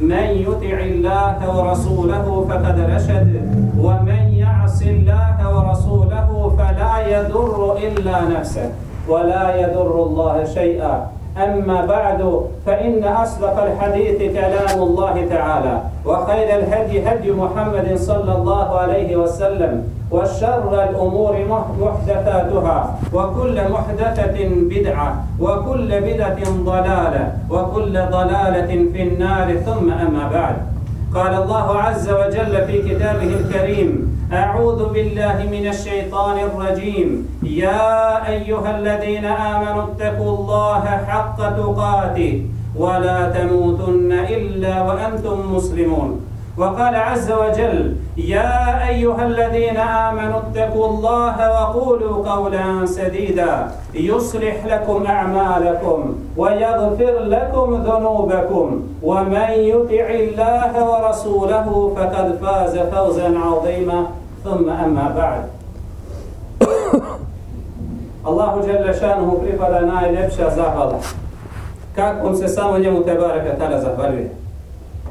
من يطع الله ورسوله فقد رشد ومن يعص الله ورسوله فلا يضر إلا نفسه ولا يضر الله شيئا. أما بعد فإن أصدق الحديث كلام الله تعالى وخير الهدي هدي محمد صلى الله عليه وسلم. وشر الأمور محدثاتها وكل محدثة بدعة وكل بدعة ضلالة وكل ضلالة في النار ثم أما بعد. قال الله عز وجل في كتابه الكريم أعوذ بالله من الشيطان الرجيم. يا أيها الذين آمنوا اتقوا الله حق تقاته ولا تموتن إلا وأنتم مسلمون. وقال عز وجل يا أيها الذين آمنوا اتقوا الله وقولوا قولا سديدا يصلح لكم أعمالكم ويغفر لكم ذنوبكم ومن يطع الله ورسوله فقد فاز فوزا عظيما ثم أما بعد الله جل شأنه pripada najljepša zahvala. Kakvom se samo njemu te baraka zahvaljuje.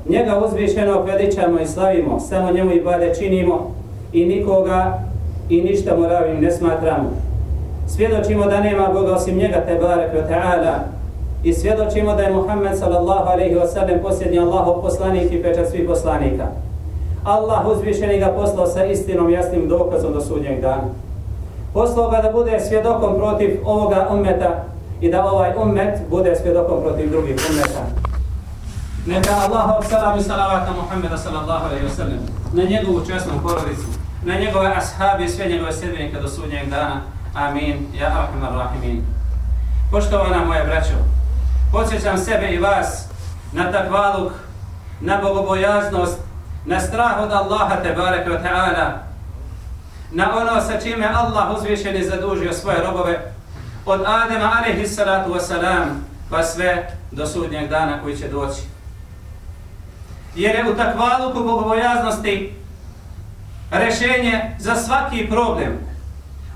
Njega uzvišenog veličamo i slavimo, samo njemu i bade činimo i nikoga i ništa moravim ne smatramo. Svjedočimo da nema Boga osim njega te barek wa ta'ala i svjedočimo da je Muhammed sallallahu alaihi wa sallam posljednji Allahov poslanik i pečat svih poslanika. Allah uzvišeni ga poslao sa istinom jasnim dokazom do sudnjeg dana. Poslao ga da bude svjedokom protiv ovoga ummeta i da ovaj ummet bude svjedokom protiv drugih ummeta. Neka Allah salam i salavat na Muhammeda sallallahu alaihi wa sallam, na njegovu čestnu porodicu, na njegove ashabi i sve njegove sredbenike do sudnjeg dana. Amin. Ja arhamar rahimin. Poštovana moja braćo, podsjećam sebe i vas na takvaluk, na bogobojaznost, na strah od Allaha te barek wa ta'ala, na ono sa čime Allah uzvišeni zadužio svoje robove od Adema alaihi salatu wa salam pa sve do sudnjeg dana koji će doći jer je u takvaluku bogobojaznosti rešenje za svaki problem.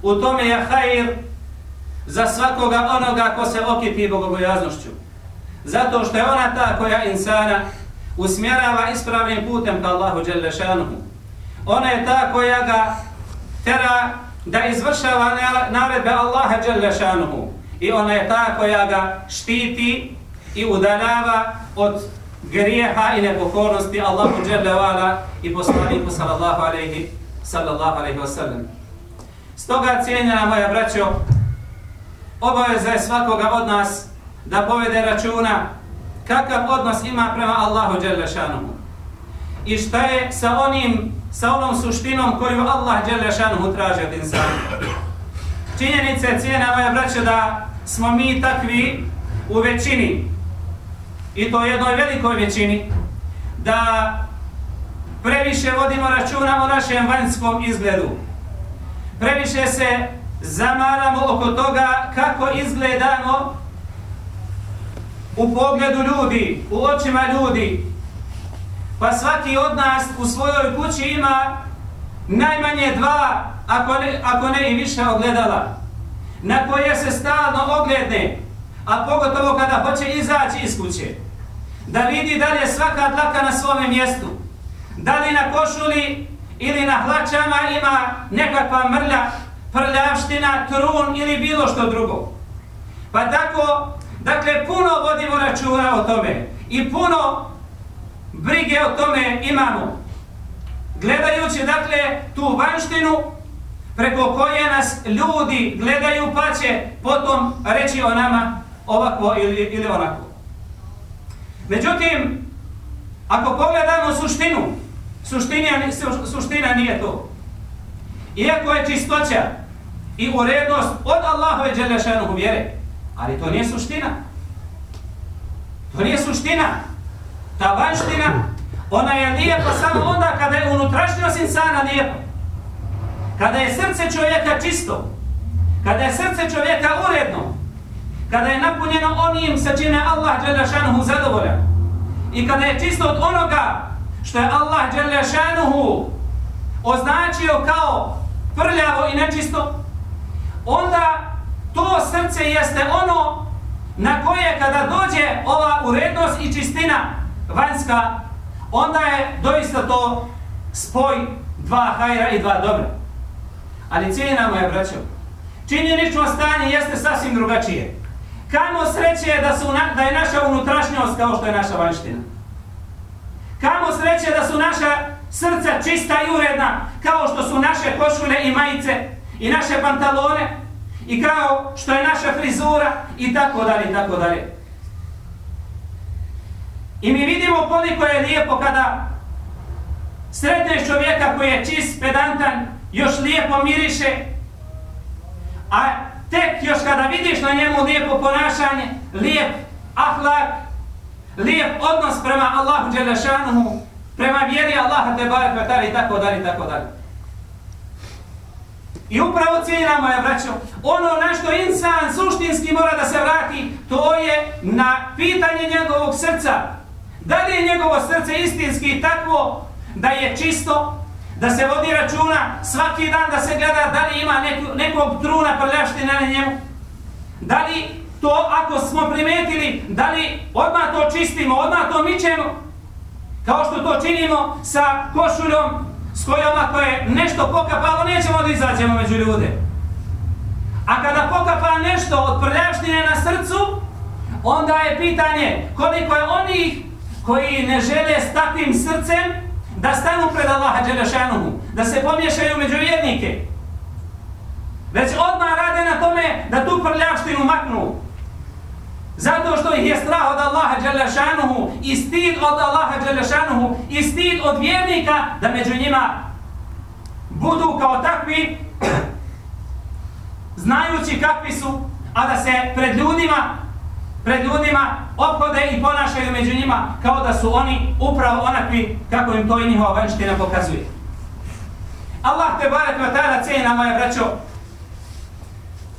U tome je hajir za svakoga onoga ko se okiti bogobojaznošću. Zato što je ona ta koja insana usmjerava ispravnim putem ka Allahu Đelešanuhu. Ona je ta koja ga tera da izvršava naredbe Allaha Đelešanuhu. I ona je ta koja ga štiti i udaljava od grijeha i nepokornosti Allahu dželle vala i poslaniku sallallahu alejhi sallallahu alejhi ve sellem. Stoga cijenjena moja braćo, obaveza je svakoga od nas da povede računa kakav odnos ima prema Allahu dželle šanuhu. I šta je sa onim sa onom suštinom koju Allah dželle šanuhu traži od insana. Činjenica je cijena moja braćo da smo mi takvi u većini i to jednoj velikoj većini, da previše vodimo računa o našem vanjskom izgledu. Previše se zamaramo oko toga kako izgledamo u pogledu ljudi, u očima ljudi. Pa svaki od nas u svojoj kući ima najmanje dva, ako ne, ako ne i više ogledala, na koje se stalno ogledne, a pogotovo kada hoće izaći iz kuće da vidi da li je svaka dlaka na svome mjestu. Da li na košuli ili na hlačama ima nekakva mrlja, prljavština, trun ili bilo što drugo. Pa tako, dakle, puno vodimo računa o tome i puno brige o tome imamo. Gledajući, dakle, tu vanštinu preko koje nas ljudi gledaju pa će potom reći o nama ovako ili, ili onako. Međutim, ako pogledamo suštinu, suština, suština nije to. Iako je čistoća i urednost od Allahove Đelešanuhu vjere, ali to nije suština. To nije suština. Ta vanština Ona je lijepa samo onda kada je unutrašnjost insana lijepa. Kada je srce čovjeka čisto, kada je srce čovjeka uredno, kada je napunjeno onim sa čime Allah Đelešanuhu zadovoljan i kada je čisto od onoga što je Allah Đelešanuhu označio kao prljavo i nečisto, onda to srce jeste ono na koje kada dođe ova urednost i čistina vanjska, onda je doista to spoj dva hajra i dva dobra. Ali cijena moja braćo, činjenično stanje jeste sasvim drugačije. Kamo sreće je da, su na, da je naša unutrašnjost kao što je naša vanština. Kamo sreće da su naša srca čista i uredna kao što su naše košule i majice i naše pantalone i kao što je naša frizura i tako dalje i tako dalje. I mi vidimo koliko je lijepo kada sretneš čovjeka koji je čist, pedantan, još lijepo miriše, a tek još kada vidiš na njemu lijepo ponašanje, lijep ahlak, lijep odnos prema Allahu Đelešanuhu, prema vjeri Allaha te barak i tako dalje i tako dalje. I upravo cijena moja braćo, ono na što insan suštinski mora da se vrati, to je na pitanje njegovog srca. Da li je njegovo srce istinski takvo da je čisto, da se vodi računa svaki dan da se gleda da li ima neku, nekog truna prljaštine na njemu? Da li to ako smo primetili, da li odmah to čistimo, odmah to mićemo? Kao što to činimo sa košuljom s kojom ako je nešto pokapalo, nećemo da izađemo među ljude. A kada pokapa nešto od prljaštine na srcu, onda je pitanje koliko je onih koji ne žele s takvim srcem da stanu pred Allaha Đelešanuhu, da se pomješaju među vjernike. Već odmah rade na tome da tu prljavštinu maknu. Zato što ih je strah od Allaha Đelešanuhu i stid od Allaha Đelešanuhu i stid od vjernika da među njima budu kao takvi znajući kakvi su, a da se pred ljudima pred ljudima ophode i ponašaju među njima kao da su oni upravo onakvi kako im to i njihova vanština pokazuje. Allah te barek wa ta'ala cijena moja braćo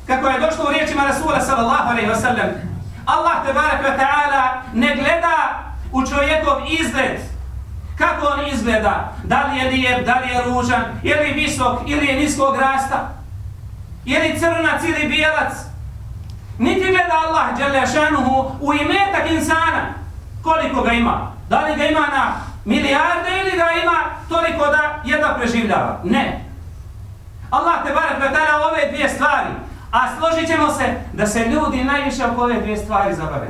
kako je došlo u riječima Rasula sallallahu alaihi wa sallam Allah te barek ve taala ne gleda u čovjekov izgled. Kako on izgleda? Da li je lijep, da li je ružan, je li visok ili je niskog rasta? Je li crnac ili bijelac? Niti gleda Allah dželle u imetak insana. Koliko ga ima? Da li ga ima na milijarde ili ga ima toliko da jedva preživljava? Ne. Allah te barek ve ove dvije stvari A složit ćemo se da se ljudi najviše oko ove dvije stvari zabave.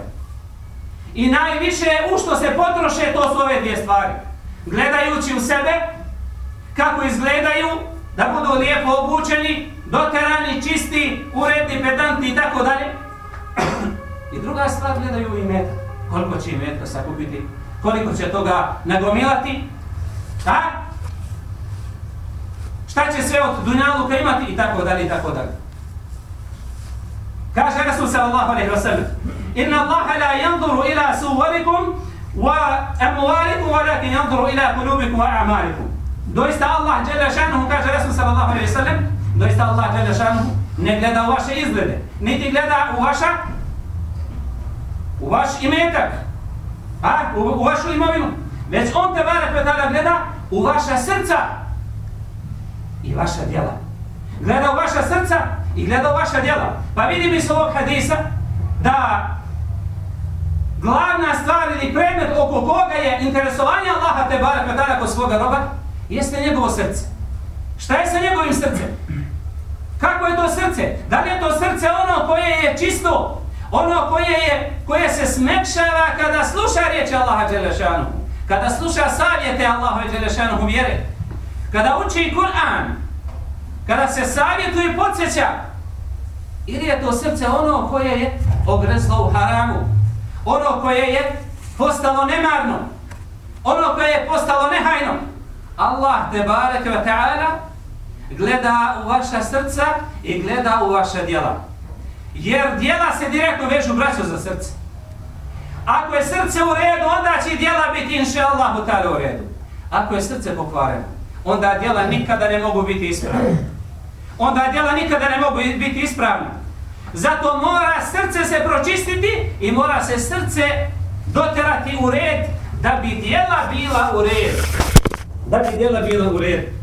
I najviše u što se potroše, to su ove dvije stvari. Gledajući u sebe, kako izgledaju, da budu lijepo obučeni, doterani, čisti, uredni, pedanti i tako dalje. I druga stvar, gledaju i metak. Koliko će i metka sakupiti, koliko će toga nagomilati. a Šta će sve od dunjaluka imati i tako dalje i tako dalje. Kaže Rasul sallallahu alaihi wa sallam Inna Allaha la yanzuru ila suvarikum wa amualikum walakin yanzuru ila kulubikum wa a'malikum Doista Allah dželle šanuhu, kaže Rasul sallallahu alaihi wa sallam Doista Allah dželle šanuhu ne gleda u vaše izglede Niti gleda u vaša u vaš imetak a, u, u vašu imovinu Već on te vara kada gleda u vaša srca i vaša djela Gleda u vaša srca i gleda vaša djela. Pa vidi mi ovog hadisa da glavna stvar ili predmet oko koga je interesovanje Allaha te barak tada kod svoga roba jeste njegovo srce. Šta je sa njegovim srcem? Kako je to srce? Da li je to srce ono koje je čisto? Ono koje je koje se smekšava kada sluša riječi Allaha Đelešanu? Kada sluša savjete Allaha Đelešanu vjere? Kada uči Kur'an? kada se savjetuje i podsjeća, ili je to srce ono koje je ogrezlo u haramu, ono koje je postalo nemarno, ono koje je postalo nehajno. Allah te bareke ve ta'ala gleda u vaša srca i gleda u vaša djela. Jer djela se direktno vežu braćo za srce. Ako je srce u redu, onda će djela biti inša Allah u redu. Ako je srce pokvareno, onda djela nikada ne mogu biti ispravna. Onda djela nikada ne mogu biti ispravna. Zato mora srce se pročistiti i mora se srce doterati u red da bi djela bila u red. Da bi djela bila u red.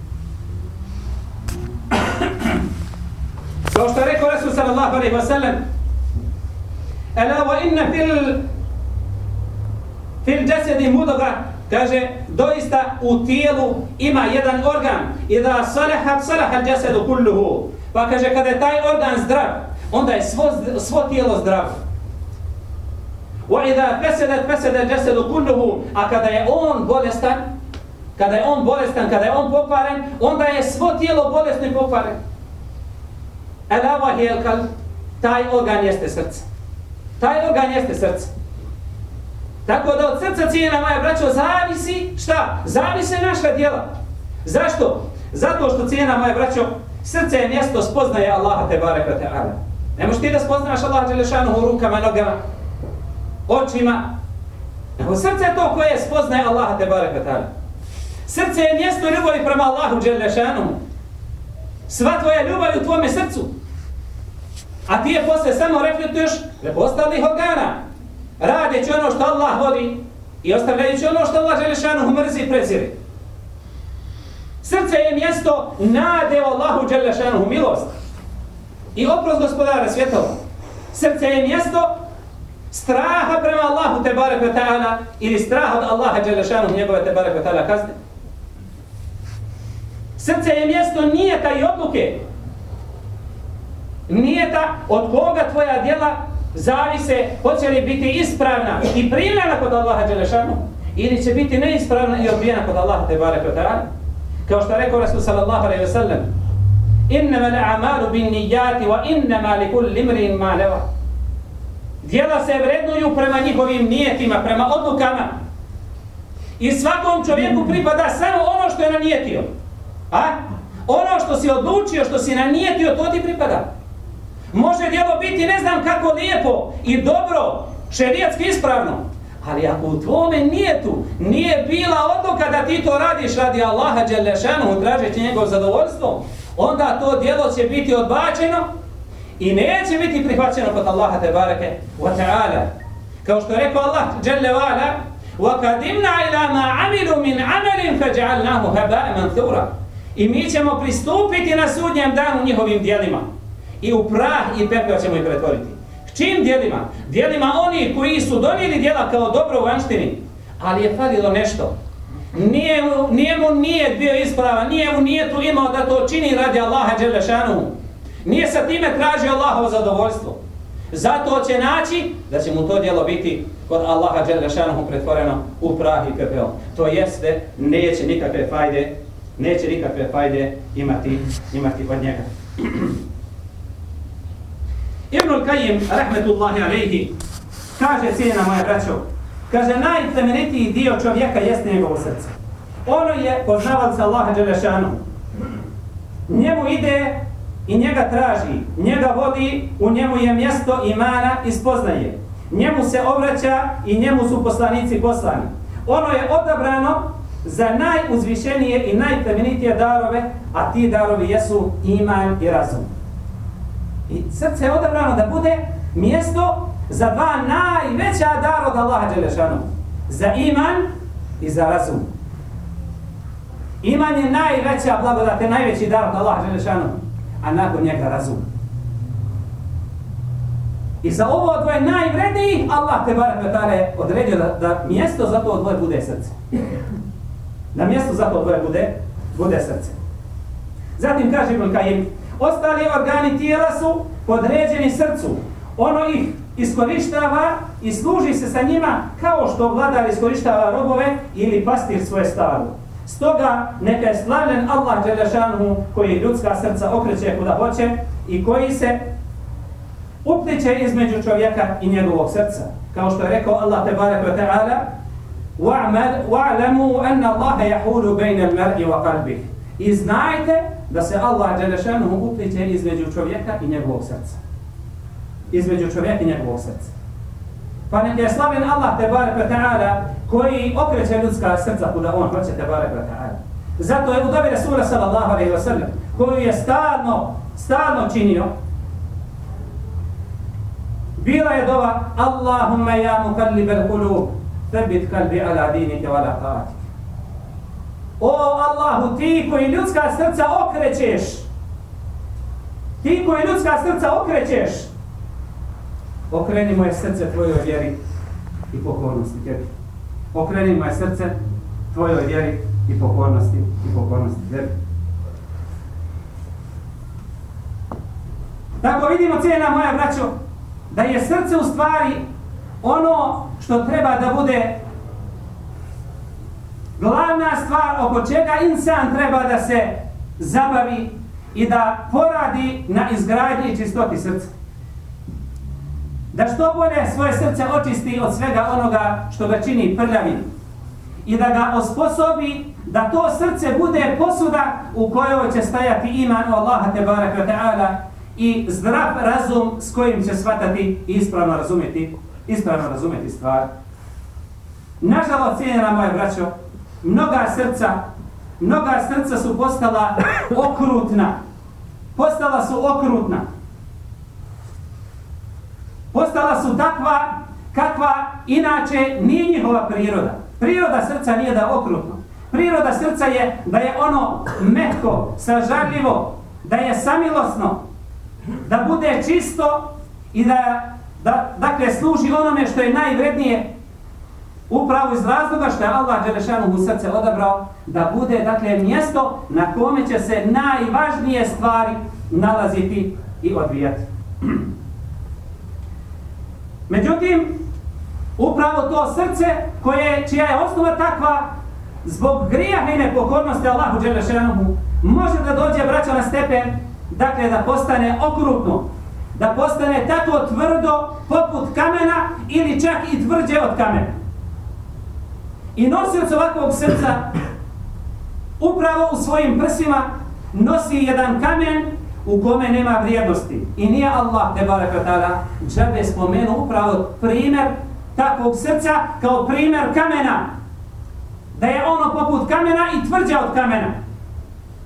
Kao što je rekao Resul sallallahu alaihi wa sallam, Ela wa inna fil fil jasadi mudga kaže doista u tijelu ima jedan organ i da salaha salaha al jasadu kulluhu. Pa kaže kada je taj organ zdrav onda je svo, svo tijelo zdravo. Wa idha fasadat fasada jasadu kulluhu. A kada je on bolestan kada je on bolestan kada je on pokvaren onda je svo tijelo bolesno i pokvaren ela wa hiya taj organ jeste srce taj organ jeste srce Tako da od srca cijena moja braćo zavisi, šta? Zavise naša djela. Zašto? Zato što cijena moja braćo, srce je mjesto spoznaje Allaha te barek te ala. Ne možeš ti da spoznaš Allaha Đelešanu u rukama, nogama, očima. Nego srce je to koje spoznaje Allaha te barek te ala. Srce je mjesto ljubavi prema Allahu Đelešanu. Sva tvoja ljubav u tvome srcu. A ti je posle samo reflektuješ preko ostalih organa radeći ono što Allah voli i ostavljajući ono što Allah žele šanu mrzi i prezire. Srce je mjesto nade Allahu dželle šanu milost i oprost gospodara svjetova. Srce je mjesto straha prema Allahu te barek ili straha od Allaha dželle šanu njegove te barek kazne. Srce je mjesto nijeta i odluke. Nijeta od koga tvoja djela zavise hoće li biti ispravna i primljena kod Allaha Đelešanu ili će biti neispravna i odbijena kod Allaha Tebare Kotara. Kao što je rekao Rasul sallallahu alaihi wa sallam Innama l'amalu bin nijati wa innama li kul limrin ma leva. Se vrednuju prema njihovim nijetima, prema odlukama. I svakom čovjeku pripada samo ono što je nanijetio. A? Ono što si odlučio, što si nanijetio, to ti pripada. Može djelo biti ne znam kako lijepo i dobro, šerijatski ispravno. Ali ako u tvome nijetu nije bila odluka da ti to radiš radi Allaha Đelešanu, tražeći njegov zadovoljstvo, onda to djelo će biti odbačeno i neće biti prihvaćeno kod Allaha te bareke wa ta'ala. Kao što je rekao Allah Đelle wa'ala, وَقَدِمْنَا إِلَى مَا عَمِلُوا مِنْ عَمَلٍ فَجَعَلْنَاهُ هَبَاءَ مَنْثُورًا I mi ćemo pristupiti na sudnjem danu njihovim djelima i u prah i pepeo ćemo ih pretvoriti. Čim dijelima? Dijelima oni koji su donijeli dijela kao dobro u vanštini, ali je falilo nešto. Nije nije mu nije bio isprava, nije mu nije tu imao da to čini radi Allaha Đelešanu. Nije sa time tražio Allahovo zadovoljstvo. Zato će naći da će mu to djelo biti kod Allaha Đelešanu pretvoreno u prah i pepeo. To jeste, neće nikakve fajde, neće nikakve fajde imati, imati od njega. Ibn al-Qayyim, rahmetullahi alaihi, kaže cijena moja braćo, kaže najplemenitiji dio čovjeka jeste njegovo srce. Ono je poznavalca Allaha Đelešanu. Njemu ide i njega traži, njega vodi, u njemu je mjesto imana i spoznaje. Njemu se obraća i njemu su poslanici poslani. Ono je odabrano za najuzvišenije i najplemenitije darove, a ti darovi jesu iman i razum. I srce je odabrano da bude mjesto za dva najveća dar od Allaha Đelešanu. Za iman i za razum. Iman je najveća blagodat, je najveći dar od Allaha Đelešanu. A nakon njega razum. I za ovo dvoje najvredniji, Allah te barek odredio da, da mjesto za to dvoje bude srce. Na mjesto za to bude, bude srce. Zatim kaže Ibn Kajim, Ostali organi tijela su podređeni srcu. Ono ih iskorištava i služi se sa njima kao što vladar iskorištava robove ili pastir svoje stado. Stoga neka je slavljen Allah Đelešanhu koji ljudska srca okreće kuda hoće i koji se upliče između čovjeka i njegovog srca. Kao što je rekao Allah Tebarek وَعْلَمُوا أَنَّ اللَّهَ يَحُولُ بَيْنَ الْمَرْءِ وَقَلْبِهِ I znajte da se Allah Đelešanuhu upliče između čovjeka i njegovog srca. Između čovjeka i njegovog srca. Pa nek je slaven Allah Tebarek Ta'ala koji okreće ljudska srca kuda on hoće Tebarek Ta'ala. Zato je u dobi Resula sallallahu alaihi wa sallam koju je stalno, stalno činio Bila je dova Allahumma ya mukallib al-qulub tebit kalbi ala dinike wala ta'atik. O Allahu, ti koji ljudska srca okrećeš, ti koji ljudska srca okrećeš, okreni moje srce tvojoj vjeri i pokornosti tebi. Okreni moje srce tvojoj vjeri i pokornosti i pokornosti tebi. Tako vidimo cijena moja braćo, da je srce u stvari ono što treba da bude glavna stvar oko čega insan treba da se zabavi i da poradi na izgradnji i čistoti srca. Da što bolje svoje srce očisti od svega onoga što ga čini prljavim i da ga osposobi da to srce bude posuda u kojoj će stajati iman u Allaha te baraka ta'ala i zdrav razum s kojim će shvatati i ispravno razumjeti, ispravno razumjeti stvar. Nažalost, cijenjena moje braćo, mnoga srca, mnoga srca su postala okrutna. Postala su okrutna. Postala su takva kakva inače nije njihova priroda. Priroda srca nije da je okrutno. Priroda srca je da je ono mehko, sažarljivo, da je samilosno, da bude čisto i da, da dakle, služi onome što je najvrednije upravo iz razloga što je Allah Đelešanu u srce odabrao da bude dakle, mjesto na kome će se najvažnije stvari nalaziti i odvijati. Međutim, upravo to srce koje, čija je osnova takva zbog grijaha i nepokornosti Allahu Đelešanu može da dođe braća na stepen dakle da postane okrutno, da postane tako tvrdo poput kamena ili čak i tvrđe od kamena. I nosilac ovakvog srca upravo u svojim prsima nosi jedan kamen u kome nema vrijednosti. I nije Allah, te baraka ta'ala, džabe spomenu upravo primjer takvog srca kao primjer kamena. Da je ono poput kamena i tvrđe od kamena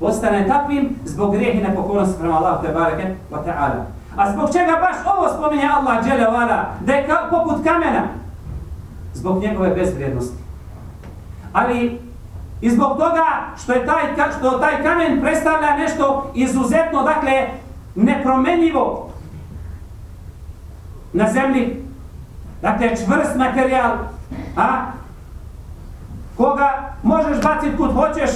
postane takvim zbog grijeha i nepokornosti prema Allahu te bareke wa ta'ala. A zbog čega baš ovo spominje Allah dželle vala da je ka, poput kamena. Zbog njegove bezvrijednosti. Ali i zbog toga što je taj što taj kamen predstavlja nešto izuzetno dakle nepromenljivo na zemlji. Dakle čvrst materijal a? Koga možeš baciti kud hoćeš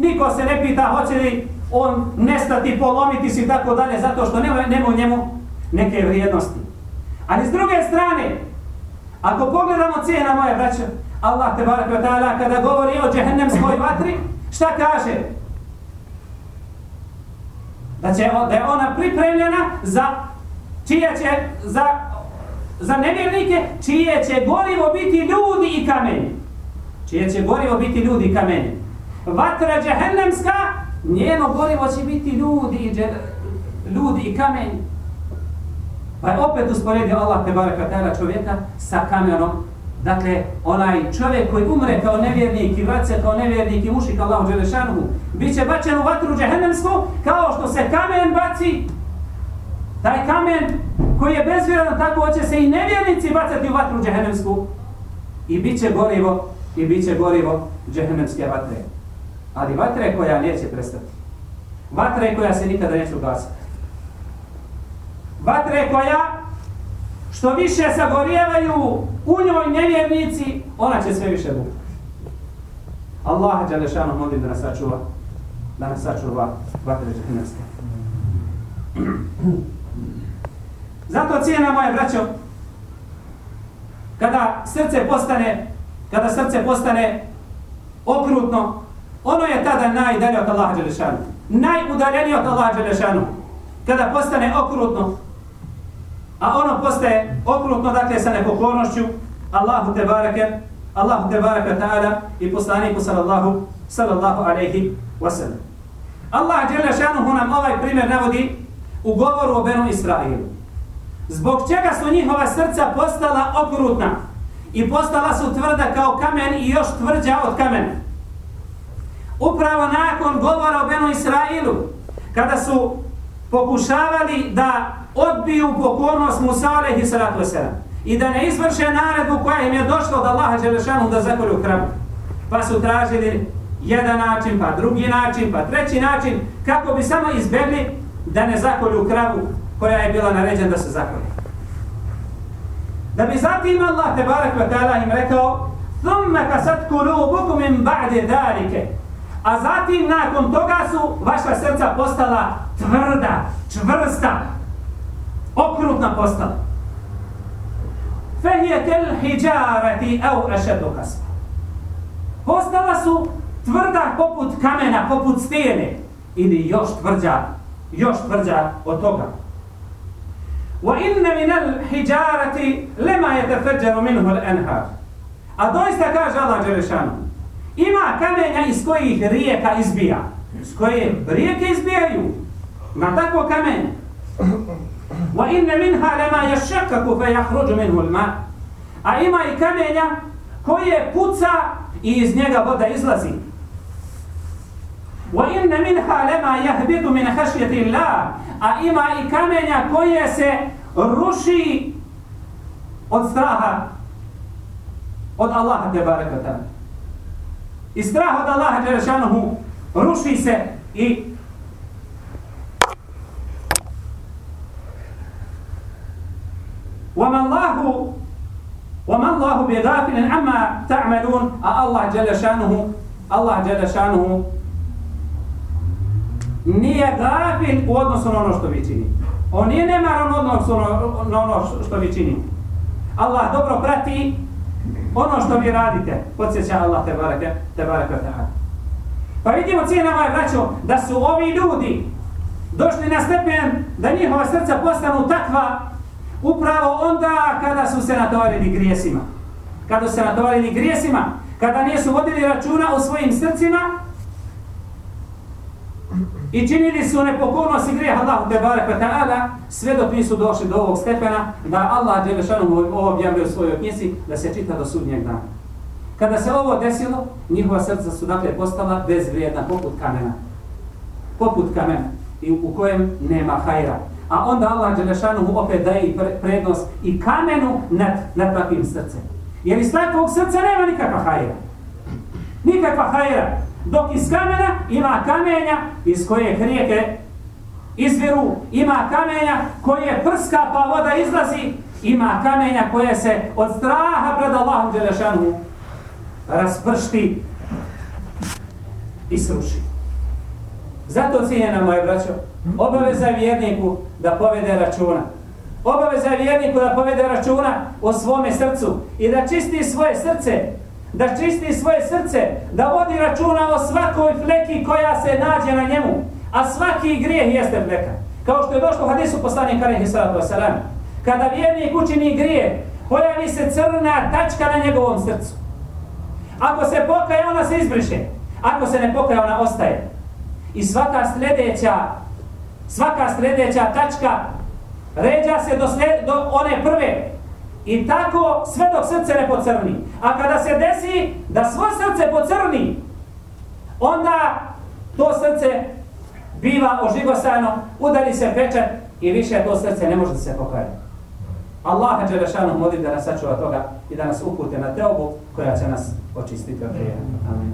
Niko se ne pita hoće li on nestati, polomiti se i tako dalje, zato što nema, nema u njemu neke vrijednosti. Ali s druge strane, ako pogledamo cijena moje braće, Allah te barak ta'ala kada govori o džehennemskoj vatri, šta kaže? Da, će, da je ona pripremljena za čije će, za, za nevjernike, čije će gorivo biti ljudi i kamenje. Čije će gorivo biti ljudi i kamenje vatra džehennemska, njeno gorivo će biti ljudi ljudi i kamen. Pa je opet usporedio Allah te baraka tada čovjeka sa kamenom. Dakle, onaj čovjek koji umre kao nevjernik i vraća kao nevjernik i mušik Allahu Đelešanu, bit će bačen u vatru džehennemsku kao što se kamen baci. Taj kamen koji je bezvjeran, tako hoće se i nevjernici bacati u vatru džehennemsku. I bit će gorivo, i bit će gorivo džehennemske vatre ali vatra je koja neće prestati. Vatra je koja se nikada neće ugasiti. Vatra je koja što više sagorijevaju u njoj nevjernici, ona će sve više bukati. Allah Đalešanu molim da nas sačuva, da nas sačuva vatre džahnemske. Zato cijena moje braćo, kada srce postane, kada srce postane okrutno, Ono je tada najdalje od Allaha Đelešanu. Najudaljenije od Allaha Đelešanu. Kada postane okrutno, a ono postaje okrutno, dakle, sa nepokornošću, Allahu te barake, Allahu te barake ta'ala i poslaniku sallallahu, sallallahu alaihi wasallam. Allah Đelešanu nam ovaj primjer navodi u govoru o Benu Israilu. zbog čega su njihova srca postala okrutna i postala su tvrda kao kamen i još tvrđa od kamena Upravo nakon govora o Benu Israilu, kada su pokušavali da odbiju pokornost Musa alaihi salatu wasalam i da ne izvrše naredbu koja im je došla od Allaha Đelešanu da zakolju kravu. Pa su tražili jedan način, pa drugi način, pa treći način, kako bi samo izbjegli da ne zakolju kravu koja je bila naređena da se zakolje. Da bi zatim Allah te barak wa ta'ala im rekao ثُمَّ كَسَتْ كُلُوبُكُمْ مِنْ بَعْدِ ذَلِكَ A zatim nakon toga su vaša srca postala tvrda, čvrsta, okrutna postala. فَهِيَ كَلْحِجَارَةِ أَوْ أَشَدُ قَسْمَ Postala su tvrda poput kamena, poput stijene ili još tvrđa, još tvrđa od toga. وَإِنَّ مِنَ الْحِجَارَةِ لَمَا يَتَفَجَّرُ مِنْهُ الْأَنْهَارِ A doista kaže Allah Đelešanu, Ima kamenja iz kojih rijeka izbija. Iz koje rijeke izbijaju. Ima tako kamenje. Wa inne minha lema yashakaku fe yahruđu minhu lma. A ima i kamenja koje puca i iz njega voda izlazi. Wa inne minha lema yahbitu min hašjeti Allah. A ima i kamenja koje se ruši od straha od Allaha te barekatana. I strah od Allaha Đelešanuhu ruši se i وَمَا اللَّهُ وَمَا اللَّهُ بِغَافِلٍ عَمَّا تَعْمَلُونَ A Allah Đelešanuhu Allah Đelešanuhu nije gafil u odnosu na ono što vi činite. On nije nemaran odnosu na ono što vi činite. Allah dobro prati ono što vi radite. Podsjeća Allah te barake, te barake te Pa vidimo cijena ovaj braćo, da su ovi ljudi došli na stepen da njihova srca postanu takva upravo onda kada su se natovarili grijesima. Kada su se natovarili grijesima, kada nisu vodili računa o svojim srcima, I činili su nepokornost i grijeh Allahu te barek ta'ala sve dok nisu došli do ovog stepena da Allah Đelešanu ovo objavio u svojoj knjizi da se čita do sudnjeg dana. Kada se ovo desilo, njihova srca su dakle postala bezvrijedna poput kamena. Poput kamena i u kojem nema hajra. A onda Allah Đelešanu opet daje i prednost i kamenu nad, nad takvim srcem. Jer iz takvog srca nema nikakva hajra. Nikakva hajra. Dok iz kamena ima kamenja iz koje rijeke izviru, ima kamenja koje prska pa voda izlazi, ima kamenja koje se od straha pred Allahom Đelešanu raspršti i sruši. Zato cijena moje braćo, obaveza vjerniku da povede računa. Obaveza vjerniku da povede računa o svome srcu i da čisti svoje srce da čisti svoje srce, da vodi računa o svakoj fleki koja se nađe na njemu, a svaki grijeh jeste fleka. Kao što je došlo u hadisu poslanika Karihi sallatu Wasalam, kada vjernik učini grije, pojavi se crna tačka na njegovom srcu. Ako se pokaje, ona se izbriše. Ako se ne pokaje, ona ostaje. I svaka sljedeća, svaka sljedeća tačka ređa se do, sled, do one prve, I tako sve dok srce ne pocrni. A kada se desi da svo srce pocrni, onda to srce biva ožigosano, udari se pečat i više to srce ne može da se pokajati. Allah Đelešanu moli da nas sačuva toga i da nas upute na teobu koja će nas očistiti od grija. Amin.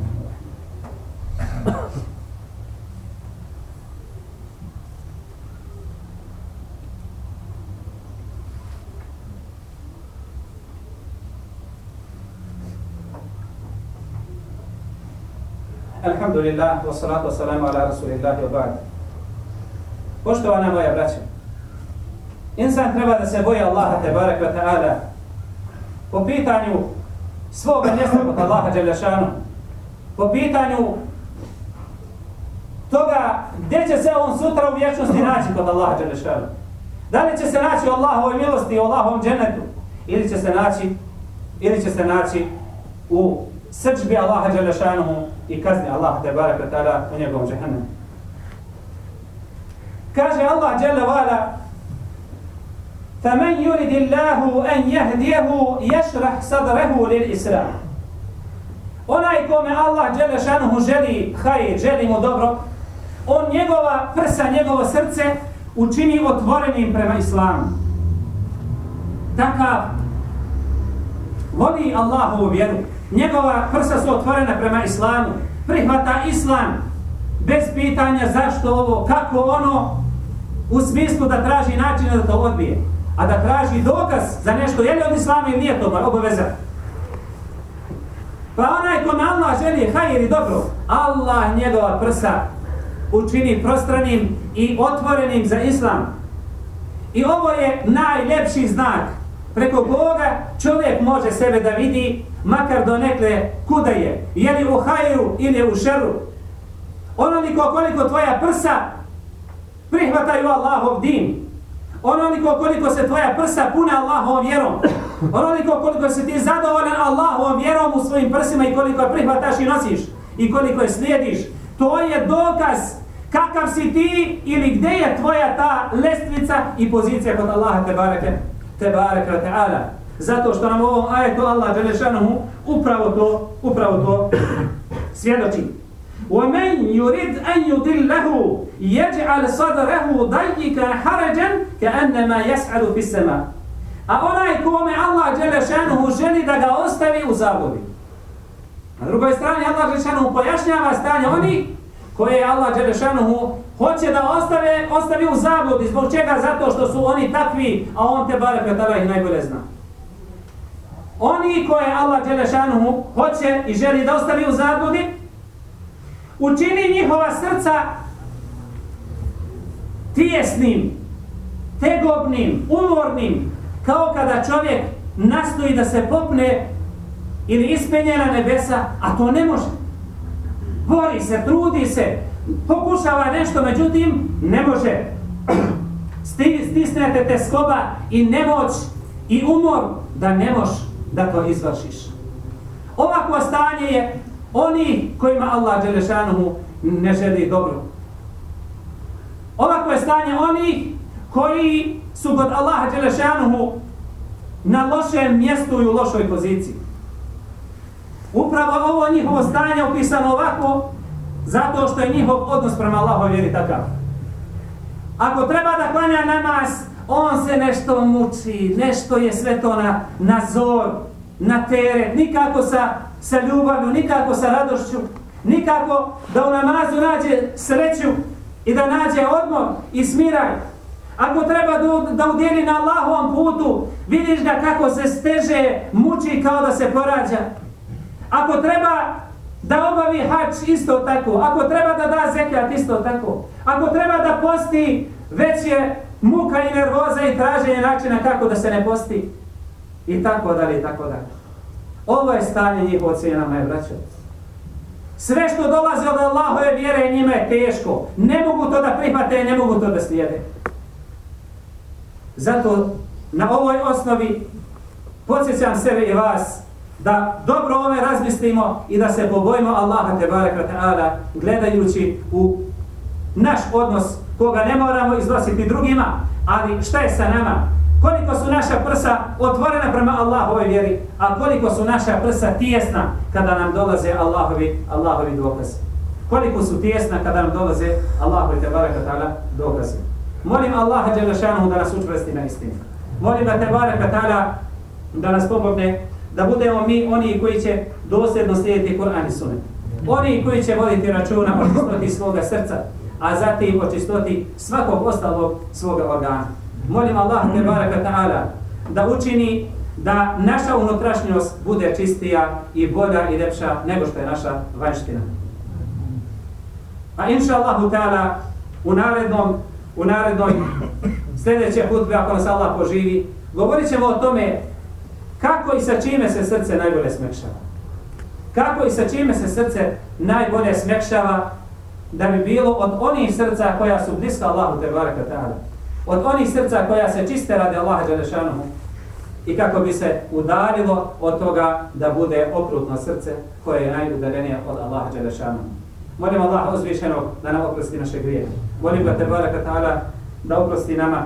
Alhamdulillah, wa salatu wa salamu ala rasulillahi wa ba'd. Poštovana moja braća, insan treba da se boji Allaha te barek wa ta'ala po pitanju svoga mjesta kod Allaha Đelešanu, po pitanju toga gdje će se on sutra u vječnosti naći kod Allaha Đelešanu. Da li će se naći u Allahovoj milosti i u Allahovom dženetu ili će se naći ili će se naći u srđbi Allaha Đelešanu i kazni Allah te barek tada u njegovom džehennem. Kaže Allah dželle vala فَمَنْ يُرِدِ اللَّهُ أَنْ يَهْدِيَهُ يَشْرَحْ صَدْرَهُ لِلْإِسْلَامِ Onaj kome Allah Đelešanuhu želi hajir, želi mu dobro, on njegova prsa, njegovo srce učini otvorenim prema islamu. Takav voli Allahovu vjeru. Njegova prsa su otvorena prema islamu. Prihvata islam bez pitanja zašto ovo, kako ono, u smislu da traži način da to odbije. A da traži dokaz za nešto, je li od islama ili nije to obaveza? Pa onaj kome Allah želi hajir i dobro, Allah njegova prsa učini prostranim i otvorenim za islam. I ovo je najljepši znak preko koga čovjek može sebe da vidi makar do nekle kuda je. Je li u hajiru ili u šeru. Onoliko koliko tvoja prsa prihvataju Allahov din. Onoliko koliko se tvoja prsa pune Allahovom vjerom. Onoliko koliko se ti zadovoljan Allahovom vjerom u svojim prsima i koliko je prihvataš i nosiš i koliko je slijediš. To je dokaz kakav si ti ili gdje je tvoja ta lestvica i pozicija kod Allaha te bareke te bareke te ala. Zato što nam ovom ajetu Allah Đelešanohu upravo to, upravo to svjedoči. ومن يريد أن يضله يجعل صدره ضيقا حرجا كأنما يسعد في السماء A onaj kome Allah Đelešanuhu želi da ga ostavi u zabudi. Na drugoj strani Allah Đelešanuhu pojašnjava stanje oni koje Allah Đelešanuhu hoće da ostave, ostavi u zabludi. Zbog čega? Zato što su oni takvi, a on te bare petara ih najbolje zna. Oni koje Allah Đelešanuhu hoće i želi da ostavi u zabludi, učini njihova srca tijesnim, tegobnim, umornim, kao kada čovjek nastoji da se popne ili ispenje na nebesa, a to ne može. Bori se, trudi se, pokušava nešto, međutim, ne može. Stisnete te skoba i nemoć i umor da ne moš da to izvršiš. Ovako stanje je oni kojima Allah Đelešanuhu ne želi dobro. Ovako je stanje oni koji su kod Allaha Đelešanuhu na lošem mjestu i u lošoj poziciji. Upravo ovo njihovo stanje opisano ovako zato što je njihov odnos prema Allahom vjeri takav. Ako treba da klanja namaz, on se nešto muči, nešto je sve to na, na zor, na teret, nikako sa sa ljubavlju, nikako sa radošću, nikako da u namazu nađe sreću i da nađe odmor i smiraj. Ako treba da, da udjeli na Allahovom putu, vidiš ga kako se steže, muči kao da se porađa. Ako treba da obavi hač, isto tako. Ako treba da da zekijat, isto tako. Ako treba da posti, već je muka i nervoza i traženje načina kako da se ne posti. I tako dalje, i tako dalje. Ovo je stanje njihovo cijena, moje braće. Sve što dolazi od Allahove vjere njima je teško. Ne mogu to da prihvate, ne mogu to da slijede. Zato na ovoj osnovi podsjećam sebe i vas da dobro ove razmislimo i da se pobojimo Allaha te barek ta'ala gledajući u naš odnos koga ne moramo iznositi drugima, ali šta je sa nama? koliko su naša prsa otvorena prema Allahove vjeri, a koliko su naša prsa tijesna kada nam dolaze Allahovi, Allahovi dokazi? Koliko su tijesna kada nam dolaze Allahovi te baraka ta'ala dokaze. Molim Allaha Đelešanu da nas učvrsti na istinu. Molim da te baraka ta'ala da nas pomogne da budemo mi oni koji će dosljedno slijediti Kur'an i Sunnet. Oni koji će voditi računa o čistoti svoga srca, a zatim o čistoti svakog ostalog svoga organa molim Allah te baraka ta'ala da učini da naša unutrašnjost bude čistija i bolja i lepša nego što je naša vanština. A pa inša Allahu ta'ala u narednom, u narednoj sljedeće hutbe, ako nas Allah poživi, govorit ćemo o tome kako i sa čime se srce najbolje smekšava. Kako i sa čime se srce najbolje smekšava da bi bilo od onih srca koja su bliska Allahu te baraka ta'ala od onih srca koja se čiste radi Allaha Đelešanuhu i kako bi se udarilo od toga da bude okrutno srce koje je najudarenije od Allaha Đelešanuhu. Molim Allaha uzvišenog da nam oprosti naše grije. Molim ga te baraka ta'ala da oprosti nama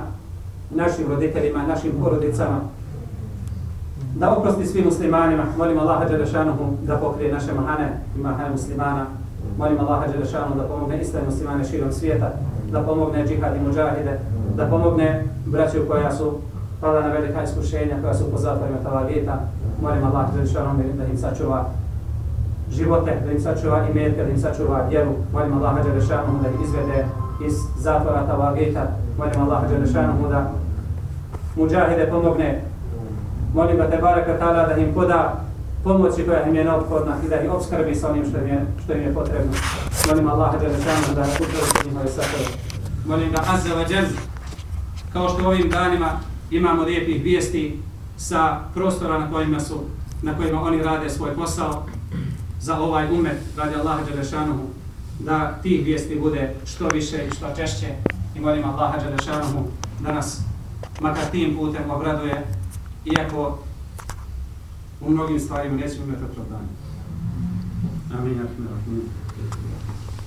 našim roditeljima, našim porodicama, da oprosti svim muslimanima. Molim Allaha Đelešanuhu da pokrije naše mahane i mahane muslimana. Molim Allaha Đelešanuhu da pomogne iste muslimane širom svijeta, da pomogne džihad i muđahide, da pomogne braću koja su pala na velika iskušenja, koja su po zatvorima talagita. Molim Allaha Đelešanuhu da im sačuva živote, da im sačuva i metke, da im sačuva vjeru. Molim Allaha Đelešanuhu da ih izvede iz zatvora talagita. Molim Allaha Đelešanuhu da muđahide pomogne molim ga te baraka ta'ala da im poda pomoći koja im je neophodna i da ih obskrbi sa onim što im je, što im je potrebno. Molim Allaha da rečanu da utroši njihove sakove. Molim ga azza wa jaz, kao što ovim danima imamo lijepih vijesti sa prostora na kojima su na kojima oni rade svoj posao za ovaj umet, radi Allaha Đelešanuhu, da tih vijesti bude što više i što češće. I molim Allaha Đelešanuhu da nas makar tim putem obraduje iako u mnogim stvarima nećemo imati opravdanje. Amin. Amin.